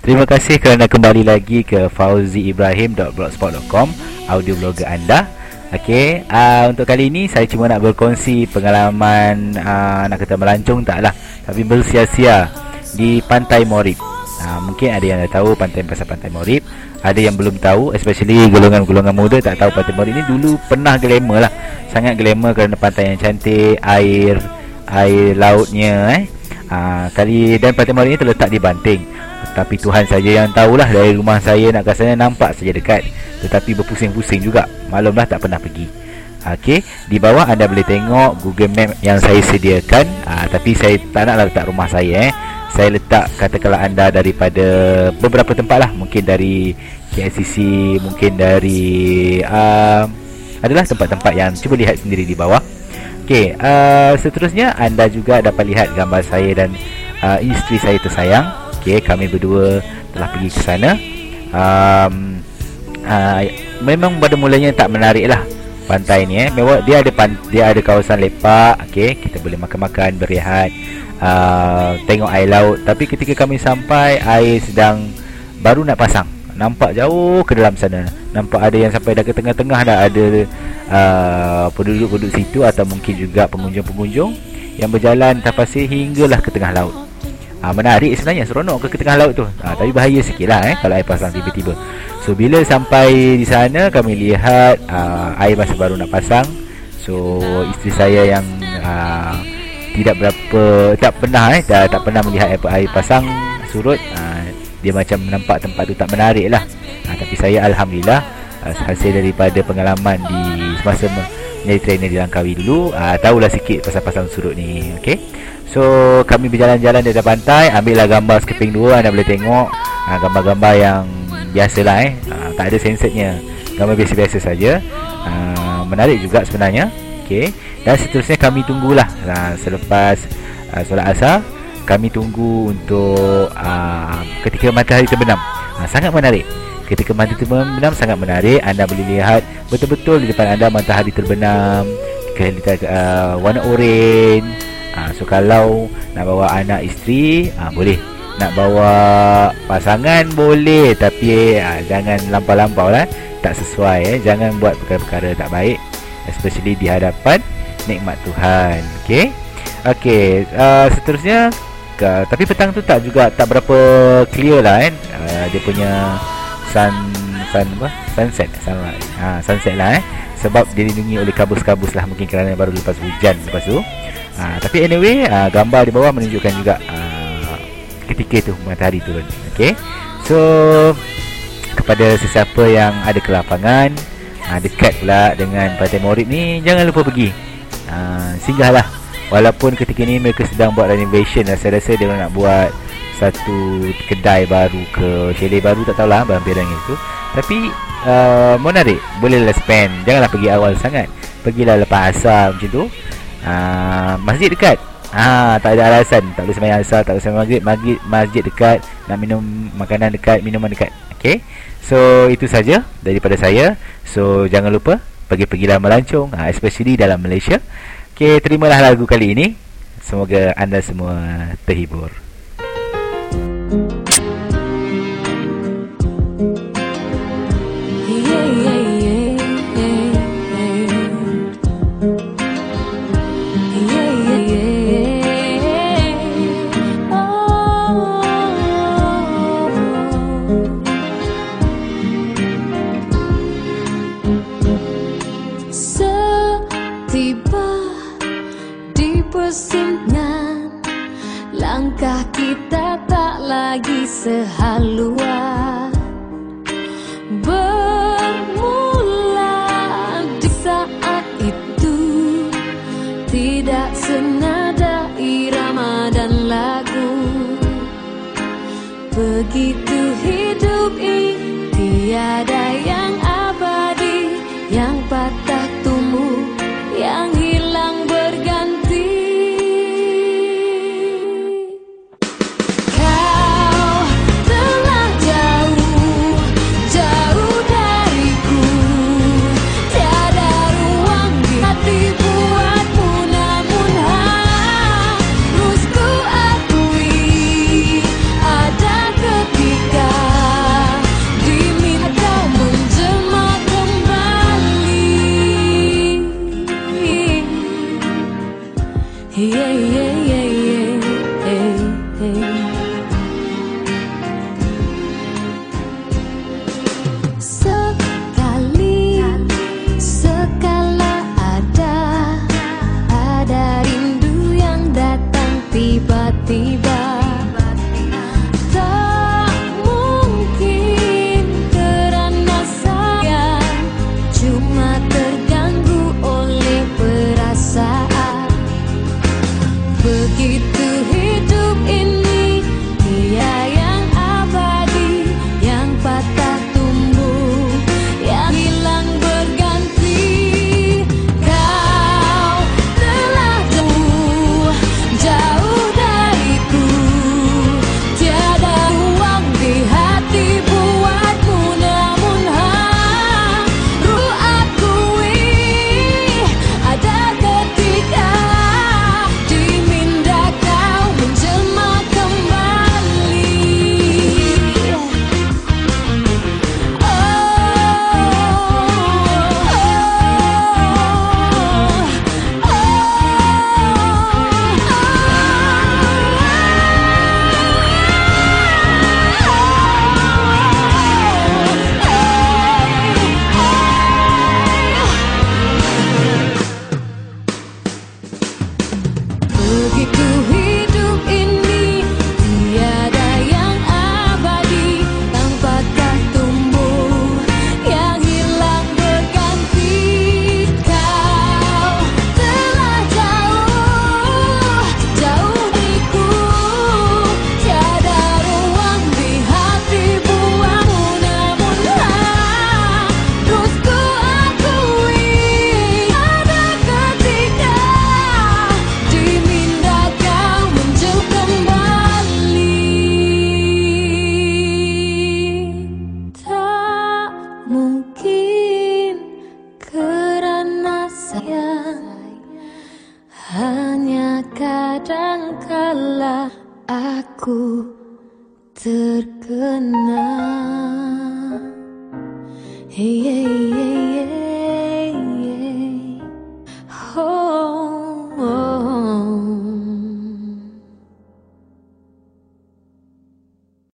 Terima kasih kerana kembali lagi ke fauziibrahim.blogspot.com Audio blogger anda. Okey, uh, untuk kali ini saya cuma nak berkongsi pengalaman uh, Nak kata melancong tak lah Tapi bersia-sia di Pantai Morib. Uh, Mungkin ada yang dah tahu pantai pasal Pantai Morib. Ada yang belum tahu Especially golongan-golongan muda tak tahu Pantai Morib ni Dulu pernah glamour lah. Sangat glamour kerana pantai yang cantik Air, air lautnya eh. Uh, kali Dan Pantai Morib ni terletak di Banting tapi Tuhan saja yang tahulah dari rumah saya nak ke sana nampak saja dekat. Tetapi berpusing-pusing juga. Maklumlah tak pernah pergi. Okey, di bawah anda boleh tengok Google Map yang saya sediakan. Uh, Tapi saya tak nak letak rumah saya eh. Saya letak katakanlah anda daripada beberapa tempat lah. Mungkin dari KLCC Mungkin dari uh, Adalah tempat-tempat yang cuba lihat sendiri di bawah. Okey, uh, seterusnya anda juga dapat lihat gambar saya dan uh, isteri saya tersayang Okey, kami berdua telah pergi ke sana. Um, uh, memang pada mulanya tak menarik lah pantai ni eh. Memang dia ada pan, dia ada kawasan lepak. Okey, kita boleh makan-makan, berehat, uh, tengok air laut. Tapi ketika kami sampai, air sedang baru nak pasang. Nampak jauh ke dalam sana. Nampak ada yang sampai dah ke tengah-tengah dah ada uh, penduduk-penduduk situ atau mungkin juga pengunjung-pengunjung yang berjalan tapasir hinggalah ke tengah laut ha, Menarik sebenarnya Seronok ke, ke tengah laut tu? Ha, Tapi bahaya sikit lah eh Kalau air pasang tiba-tiba. So bila sampai di sana Kami lihat uh, Air masih baru nak pasang. So isteri saya yang uh, Tidak berapa Tak pernah eh Tak, tak pernah melihat air, air pasang Surut uh, Dia macam nampak tempat tu tak menarik lah. Uh, Tapi saya Alhamdulillah Hasil daripada pengalaman Di semasa menjadi trainer di Langkawi dulu uh, Tahulah sikit pasang-pasang surut ni Okay So kami berjalan-jalan di pantai Ambillah gambar skipping dua Anda boleh tengok. Uh, Gambar-gambar yang Biasalah eh. Uh, Tak ada sensornya Gambar biasa-biasa saja. Uh, Menarik juga sebenarnya. Okay Dan seterusnya kami tunggulah. Uh, Selepas uh, Solat asar Kami tunggu untuk uh, Ketika matahari terbenam. Uh, Sangat menarik. Ketika matahari terbenam Sangat menarik. Anda boleh lihat Betul-betul di depan anda Matahari terbenam. Kelihatan uh, Warna orange ha, So kalau nak bawa anak isteri ha, Boleh. Nak bawa pasangan boleh. Tapi ha, jangan lampau-lampau lah. Tak sesuai eh. Jangan buat perkara-perkara tak baik Especially di hadapan Nikmat Tuhan Okay Okay uh, Seterusnya uh, Tapi petang tu tak juga Tak berapa clear lah kan? Uh, Dia punya Sun Sun apa? Sunset Sunlight. Ha, Sunset lah eh Sebab dilindungi oleh kabus-kabus lah Mungkin kerana baru lepas hujan Lepas tu. Ha, Tapi anyway uh, Gambar di bawah menunjukkan juga uh, Ketika tu matahari turun Okay So Kepada sesiapa yang ada ke lapangan uh, Dekat pula dengan Pantai Morib ni Jangan lupa pergi. Uh, Singgahlah Walaupun ketika ni mereka sedang buat renovation Saya rasa dia nak buat Satu kedai baru ke Chalet baru tak tahulah Berhampiran itu Tapi uh, Menarik Bolehlah spend Janganlah pergi awal sangat Pergilah lepas asal macam tu Ah, masjid dekat. Ah, tak ada alasan tak boleh sembahyang asar, tak boleh sembahyang maghrib, maghrib masjid dekat, nak minum makanan dekat, minuman dekat. Okey. So itu saja daripada saya. So jangan lupa pergi-pergilah melancong, ah, especially dalam Malaysia. Okey, terimalah lagu kali ini. Semoga anda semua terhibur. Sehaluan. Bermula di saat itu Tidak senada irama dan lagu. Begitu hidup ini tiada yang abadi Yang patah tumbuh yang 可能黑夜。